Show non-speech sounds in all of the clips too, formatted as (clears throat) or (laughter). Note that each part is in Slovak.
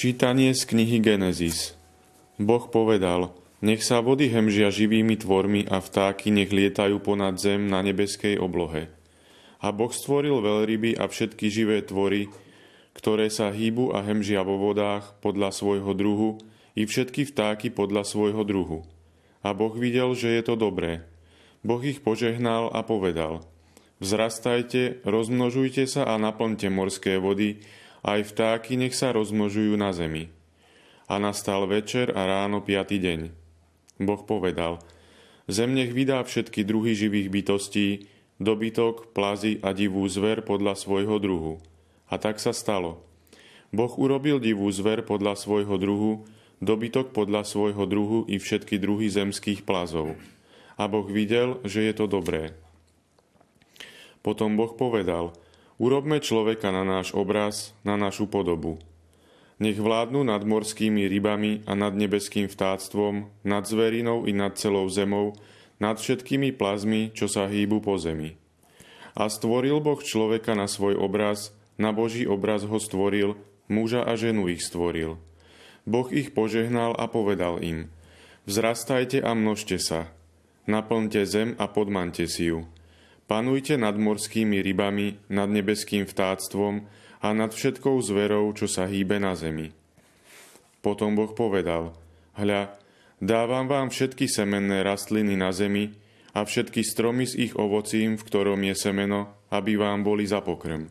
Čítanie z knihy Genesis Boh povedal, nech sa vody hemžia živými tvormi a vtáky nech lietajú ponad zem na nebeskej oblohe. A Boh stvoril veľryby a všetky živé tvory, ktoré sa hýbu a hemžia vo vodách podľa svojho druhu, i všetky vtáky podľa svojho druhu. A Boh videl, že je to dobré. Boh ich požehnal a povedal, vzrastajte, rozmnožujte sa a naplňte morské vody, aj vtáky nech sa rozmnožujú na zemi. A nastal večer a ráno piatý deň. Boh povedal, zem nech vydá všetky druhy živých bytostí, dobytok, plazy a divú zver podľa svojho druhu. A tak sa stalo. Boh urobil divú zver podľa svojho druhu, dobytok podľa svojho druhu i všetky druhy zemských plazov. A Boh videl, že je to dobré. Potom Boh povedal, urobme človeka na náš obraz, na našu podobu nech vládnu nad morskými rybami a nad nebeským vtáctvom, nad zverinou i nad celou zemou, nad všetkými plazmi, čo sa hýbu po zemi. A stvoril Boh človeka na svoj obraz, na Boží obraz ho stvoril, muža a ženu ich stvoril. Boh ich požehnal a povedal im, vzrastajte a množte sa, naplňte zem a podmante si ju. Panujte nad morskými rybami, nad nebeským vtáctvom, a nad všetkou zverou, čo sa hýbe na zemi. Potom Boh povedal, hľa, dávam vám všetky semenné rastliny na zemi a všetky stromy s ich ovocím, v ktorom je semeno, aby vám boli za pokrm.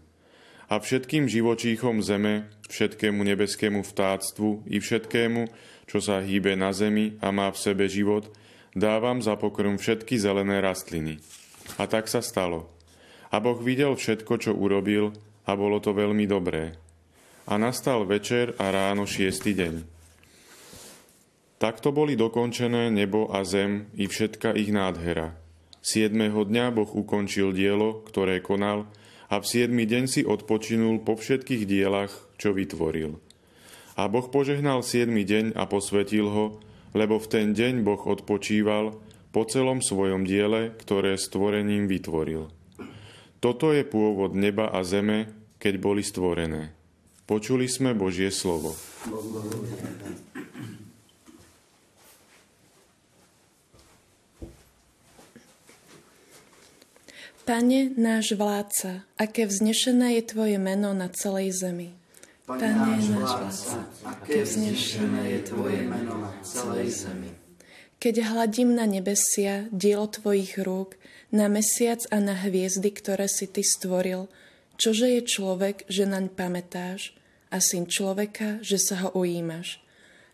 A všetkým živočíchom zeme, všetkému nebeskému vtáctvu i všetkému, čo sa hýbe na zemi a má v sebe život, dávam za pokrm všetky zelené rastliny. A tak sa stalo. A Boh videl všetko, čo urobil, a bolo to veľmi dobré. A nastal večer a ráno šiestý deň. Takto boli dokončené nebo a zem i všetka ich nádhera. Siedmeho dňa Boh ukončil dielo, ktoré konal, a v siedmy deň si odpočinul po všetkých dielach, čo vytvoril. A Boh požehnal siedmy deň a posvetil ho, lebo v ten deň Boh odpočíval po celom svojom diele, ktoré stvorením vytvoril. Toto je pôvod neba a zeme, keď boli stvorené. Počuli sme Božie slovo. Pane, náš vládca, aké vznešené je Tvoje meno na celej zemi. Pane, náš vládca, aké vznešené je Tvoje meno na celej zemi. Keď hladím na nebesia, dielo Tvojich rúk, na mesiac a na hviezdy, ktoré si Ty stvoril, Čože je človek, že naň pamätáš, a syn človeka, že sa ho ujímaš.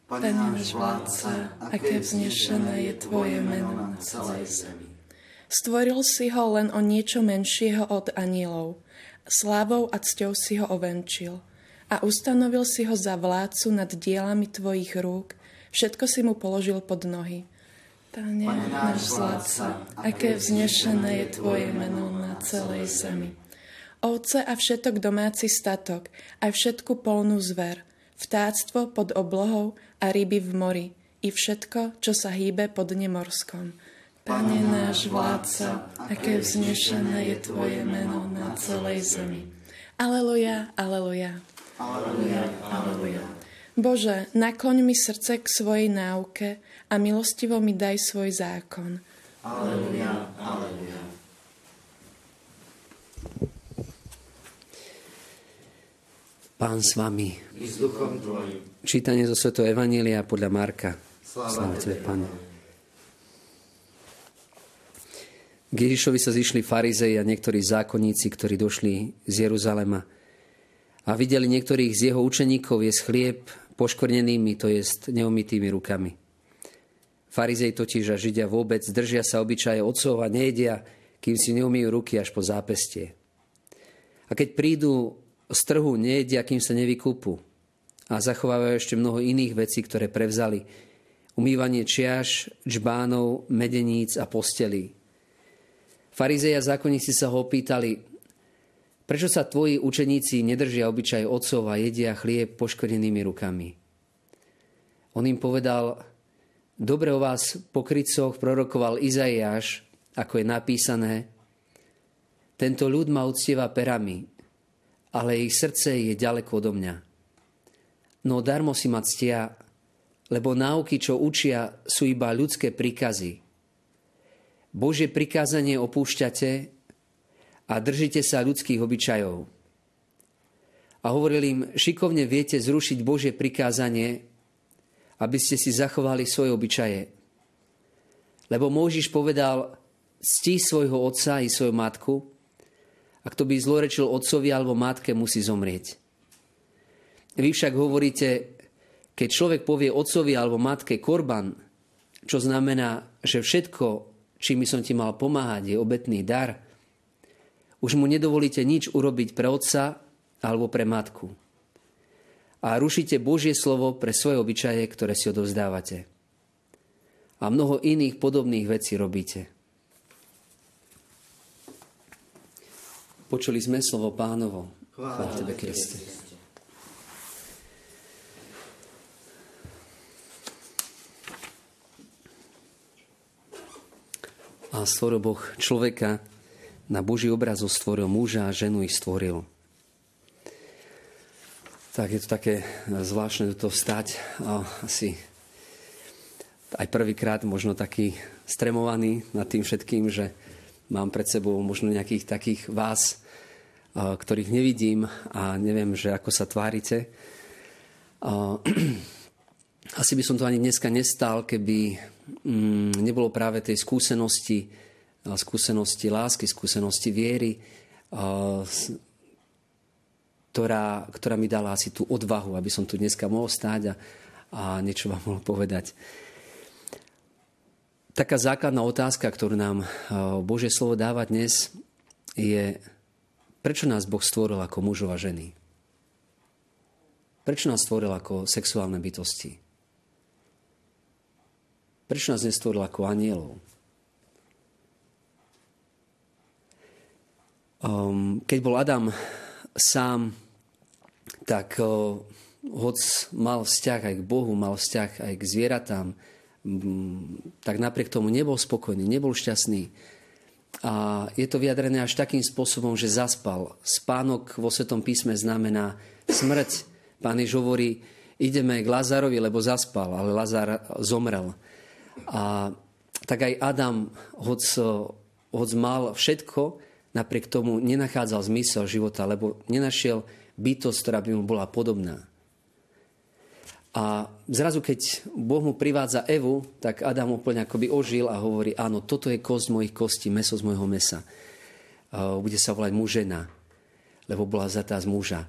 Pane náš vládca, aké vznešené je Tvoje meno na celej zemi. Stvoril si ho len o niečo menšieho od anielov. Slávou a cťou si ho ovenčil. A ustanovil si ho za vládcu nad dielami Tvojich rúk. Všetko si mu položil pod nohy. Pane, náš vládca, aké vznešené je Tvoje meno na celej zemi ovce a všetok domáci statok, aj všetku polnú zver, vtáctvo pod oblohou a ryby v mori, i všetko, čo sa hýbe pod nemorskom. Pane náš vládca, aké vznešené je Tvoje meno na celej zemi. Aleluja, aleluja. Aleluja, aleluja. Bože, nakloň mi srdce k svojej náuke a milostivo mi daj svoj zákon. Aleluja, aleluja. Pán s vami. I s duchom tvojim. Čítanie zo Sv. Evanília podľa Marka. Sláva Tebe, Pane. K Ježišovi sa zišli farizei a niektorí zákonníci, ktorí došli z Jeruzalema a videli niektorých z jeho učeníkov jesť chlieb poškornenými, to jest neumytými rukami. Farizej totiž a Židia vôbec držia sa obyčaje otcov a nejedia, kým si neumýjú ruky až po zápestie. A keď prídu z trhu nejedia, kým sa nevykúpu. A zachovávajú ešte mnoho iných vecí, ktoré prevzali. Umývanie čiaš, čbánov, medeníc a postelí. Farizej a zákonníci sa ho opýtali, prečo sa tvoji učeníci nedržia obyčaj otcov a jedia chlieb poškodenými rukami. On im povedal, dobre o vás po krycoch prorokoval Izaiáš, ako je napísané, tento ľud ma uctieva perami, ale ich srdce je ďaleko odo mňa. no darmo si ma ctia, lebo náuky, čo učia, sú iba ľudské príkazy. Božie prikázanie opúšťate a držite sa ľudských obyčajov. A hovoril im, šikovne viete zrušiť Božie prikázanie, aby ste si zachovali svoje obyčaje. Lebo Môžiš povedal, ctí svojho otca i svoju matku, a kto by zlorečil otcovi alebo matke, musí zomrieť. Vy však hovoríte, keď človek povie otcovi alebo matke korban, čo znamená, že všetko, čím som ti mal pomáhať, je obetný dar, už mu nedovolíte nič urobiť pre otca alebo pre matku. A rušíte Božie slovo pre svoje obyčaje, ktoré si odovzdávate. A mnoho iných podobných vecí robíte. Počuli sme slovo pánovo. Chvála Tebe, Kriste. A stvoril Boh človeka, na Boží obraz stvoril muža a ženu ich stvoril. Tak je to také zvláštne do toho vstať. A asi aj prvýkrát možno taký stremovaný nad tým všetkým, že mám pred sebou možno nejakých takých vás, ktorých nevidím a neviem, že ako sa tvárite. (clears throat) Asi by som to ani dneska nestal, keby mm, nebolo práve tej skúsenosti, skúsenosti lásky, skúsenosti viery, ktorá, ktorá mi dala asi tú odvahu, aby som tu dneska mohol stáť a, a niečo vám mohol povedať. Taká základná otázka, ktorú nám Božie slovo dáva dnes, je, prečo nás Boh stvoril ako mužov a ženy? Prečo nás stvoril ako sexuálne bytosti? Prečo nás nestvoril ako anielov? Um, keď bol Adam sám, tak uh, hoc mal vzťah aj k Bohu, mal vzťah aj k zvieratám, tak napriek tomu nebol spokojný, nebol šťastný. A je to vyjadrené až takým spôsobom, že zaspal. Spánok vo Svetom písme znamená smrť. Pán Jež hovorí, ideme k Lazarovi, lebo zaspal, ale Lazar zomrel. A tak aj Adam, hoc, hoc mal všetko, napriek tomu nenachádzal zmysel života, lebo nenašiel bytosť, ktorá by mu bola podobná. A zrazu, keď Boh mu privádza Evu, tak Adam úplne akoby ožil a hovorí, áno, toto je kosť mojich kostí, meso z mojho mesa. Bude sa volať mužena, lebo bola zatá z muža.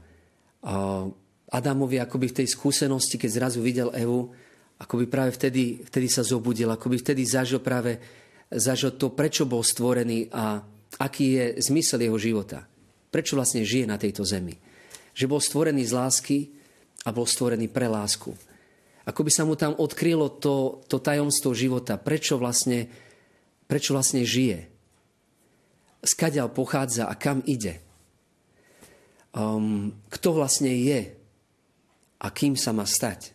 Adamovi akoby v tej skúsenosti, keď zrazu videl Evu, akoby práve vtedy, vtedy sa zobudil, akoby vtedy zažil práve zažil to, prečo bol stvorený a aký je zmysel jeho života. Prečo vlastne žije na tejto zemi. Že bol stvorený z lásky, a bol stvorený pre lásku. Ako by sa mu tam odkrylo to, to tajomstvo života, prečo vlastne, prečo vlastne žije. Skadiaľ pochádza a kam ide. Um, kto vlastne je a kým sa má stať.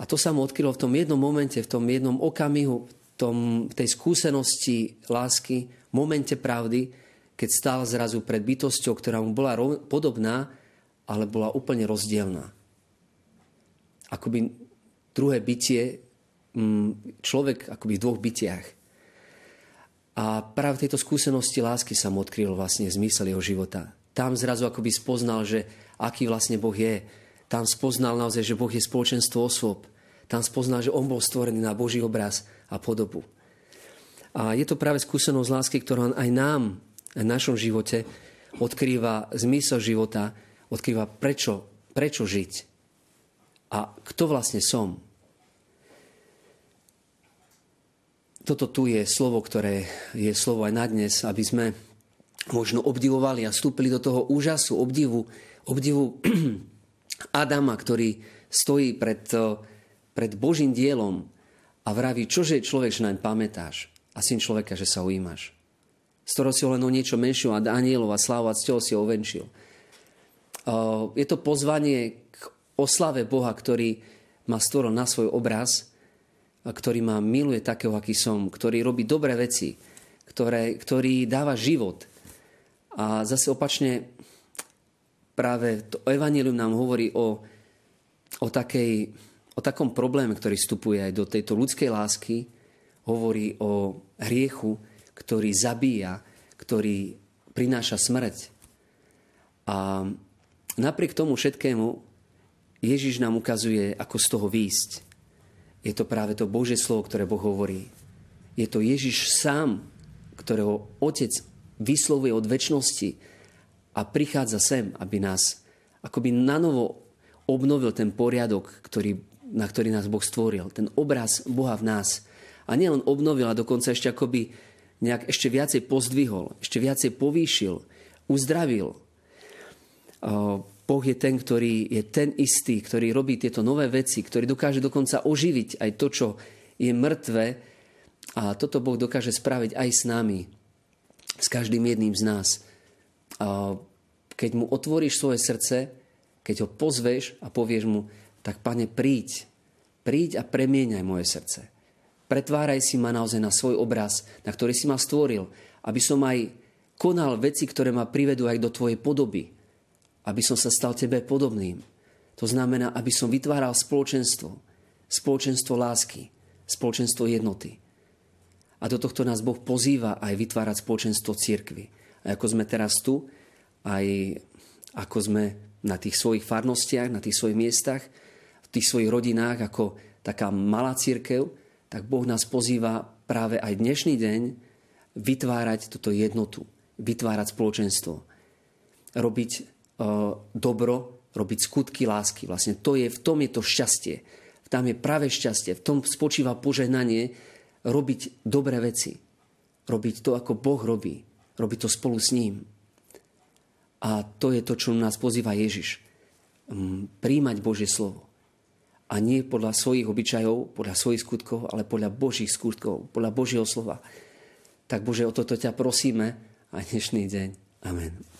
A to sa mu odkrylo v tom jednom momente, v tom jednom okamihu, tom, tej skúsenosti lásky, momente pravdy, keď stál zrazu pred bytosťou, ktorá mu bola podobná, ale bola úplne rozdielná. Akoby druhé bytie, mm, človek akoby v dvoch bytiach. A práve tejto skúsenosti lásky sa mu odkryl vlastne zmysel jeho života. Tam zrazu akoby spoznal, že aký vlastne Boh je. Tam spoznal naozaj, že Boh je spoločenstvo osôb. Tam spoznal, že on bol stvorený na Boží obraz a podobu. A je to práve skúsenosť lásky, ktorá aj nám, v našom živote, odkrýva zmysel života, odkrýva, prečo, prečo žiť a kto vlastne som. Toto tu je slovo, ktoré je slovo aj na dnes, aby sme možno obdivovali a vstúpili do toho úžasu, obdivu, obdivu (clears throat) Adama, ktorý stojí pred, pred Božím dielom a vraví, čože človek, že naň pamätáš a syn človeka, že sa ujímaš. Ktorého si len o niečo menšiu a anielov a sláva a cťou si ho ovenčil. Je to pozvanie k oslave Boha, ktorý ma stvoril na svoj obraz, ktorý ma miluje takého, aký som, ktorý robí dobré veci, ktoré, ktorý dáva život. A zase opačne práve to evanelium nám hovorí o, o, takej, o takom probléme, ktorý vstupuje aj do tejto ľudskej lásky, hovorí o hriechu, ktorý zabíja, ktorý prináša smrť. A napriek tomu všetkému Ježiš nám ukazuje, ako z toho výjsť. Je to práve to Božie slovo, ktoré Boh hovorí. Je to Ježiš sám, ktorého Otec vyslovuje od väčšnosti a prichádza sem, aby nás akoby nanovo obnovil ten poriadok, ktorý, na ktorý nás Boh stvoril. Ten obraz Boha v nás. A nielen obnovil, a dokonca ešte akoby nejak ešte viacej pozdvihol, ešte viacej povýšil, uzdravil. Boh je ten, ktorý je ten istý, ktorý robí tieto nové veci, ktorý dokáže dokonca oživiť aj to, čo je mŕtve. A toto Boh dokáže spraviť aj s nami, s každým jedným z nás. Keď mu otvoríš svoje srdce, keď ho pozveš a povieš mu, tak pane, príď, príď a premieňaj moje srdce. Pretváraj si ma naozaj na svoj obraz, na ktorý si ma stvoril, aby som aj konal veci, ktoré ma privedú aj do tvojej podoby, aby som sa stal tebe podobným. To znamená, aby som vytváral spoločenstvo, spoločenstvo lásky, spoločenstvo jednoty. A do tohto nás Boh pozýva aj vytvárať spoločenstvo cirkvy. A ako sme teraz tu, aj ako sme na tých svojich farnostiach, na tých svojich miestach, v tých svojich rodinách ako taká malá církev, tak Boh nás pozýva práve aj dnešný deň vytvárať túto jednotu, vytvárať spoločenstvo, robiť dobro, robiť skutky lásky. Vlastne to je, v tom je to šťastie. Tam je práve šťastie. V tom spočíva požehnanie robiť dobré veci. Robiť to, ako Boh robí. Robiť to spolu s ním. A to je to, čo nás pozýva Ježiš. Mm, príjmať Božie slovo. A nie podľa svojich obyčajov, podľa svojich skutkov, ale podľa Božích skutkov, podľa Božieho slova. Tak Bože, o toto ťa prosíme aj dnešný deň. Amen.